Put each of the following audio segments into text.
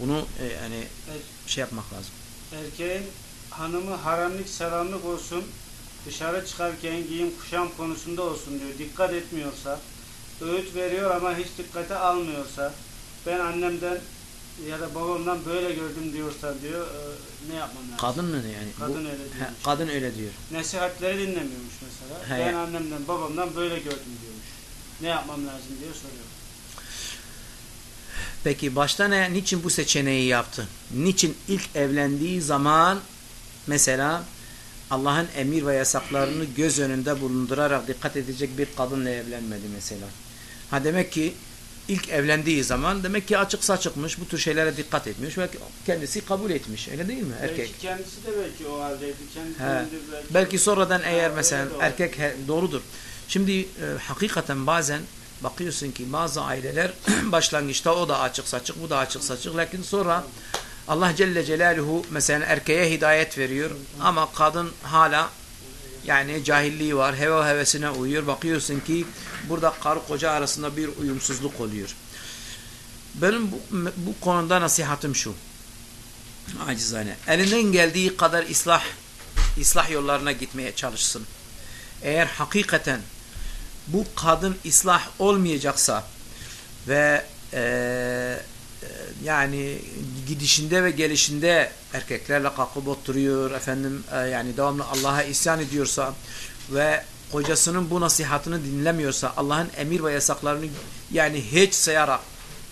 Bunu e, yani Evet. şey yapmak lazım. Erkeğin hanımı haramlık selamlık olsun, dışarı çıkarken giyim kuşam konusunda olsun diyor. Dikkat etmiyorsa, öğüt veriyor ama hiç dikkate almıyorsa, ben annemden ya da babamdan böyle gördüm diyorsa diyor, e, ne yapmam lazım? Kadın mı yani? Bu- Kadın öyle He, diyormuş. kadın öyle diyor. Nasihatleri dinlemiyormuş mesela. He. Ben annemden babamdan böyle gördüm diyormuş. Ne yapmam lazım diyor soruyor. Peki başta ne? Niçin bu seçeneği yaptı? Niçin ilk evlendiği zaman mesela Allah'ın emir ve yasaklarını göz önünde bulundurarak dikkat edecek bir kadınla evlenmedi mesela. Ha demek ki ilk evlendiği zaman demek ki açık saçıkmış, bu tür şeylere dikkat etmiş ve kendisi kabul etmiş. Öyle değil mi erkek? Belki kendisi de belki o haldeydi. Kendi He. döndü belki. Belki sonradan eğer mesela erkek he- doğrudur. Şimdi e, hakikaten bazen bakıyorsun ki bazı aileler başlangıçta o da açık saçık bu da açık saçık. Lakin sonra Allah Celle Celaluhu mesela erkeğe hidayet veriyor. Ama kadın hala yani cahilliği var heva hevesine uyuyor. Bakıyorsun ki burada karı koca arasında bir uyumsuzluk oluyor. Benim bu, bu konuda nasihatım şu. Acizane. Elinden geldiği kadar ıslah ıslah yollarına gitmeye çalışsın. Eğer hakikaten bu kadın ıslah olmayacaksa ve e, e, yani gidişinde ve gelişinde erkeklerle kalkıp oturuyor efendim e, yani devamlı Allah'a isyan ediyorsa ve kocasının bu nasihatını dinlemiyorsa Allah'ın emir ve yasaklarını yani hiç sayarak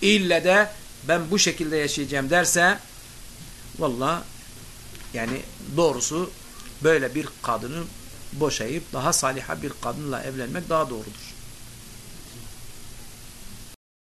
ille de ben bu şekilde yaşayacağım derse Valla yani doğrusu böyle bir kadını boşayıp daha saliha bir kadınla evlenmek daha doğrudur.